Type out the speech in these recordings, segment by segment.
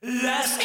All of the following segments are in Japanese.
Las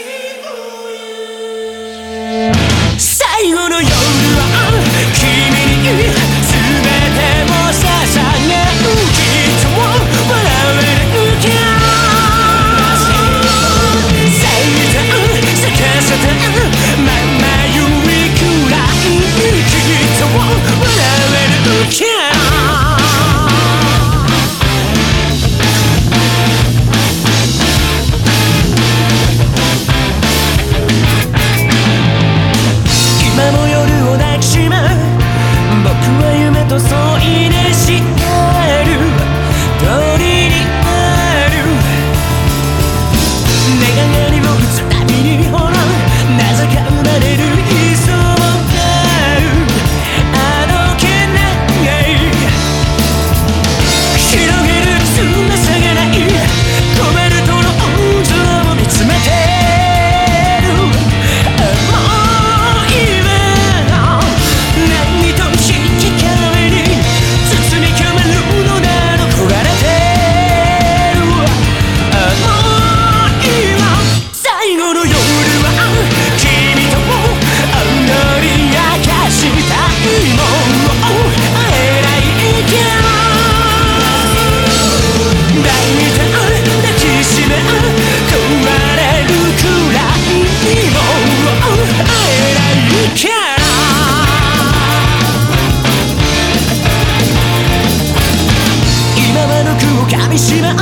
の句を噛みしまう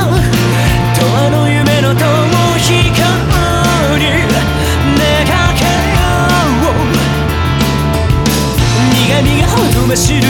永遠の夢の灯光に願けよう。苦がほとばしる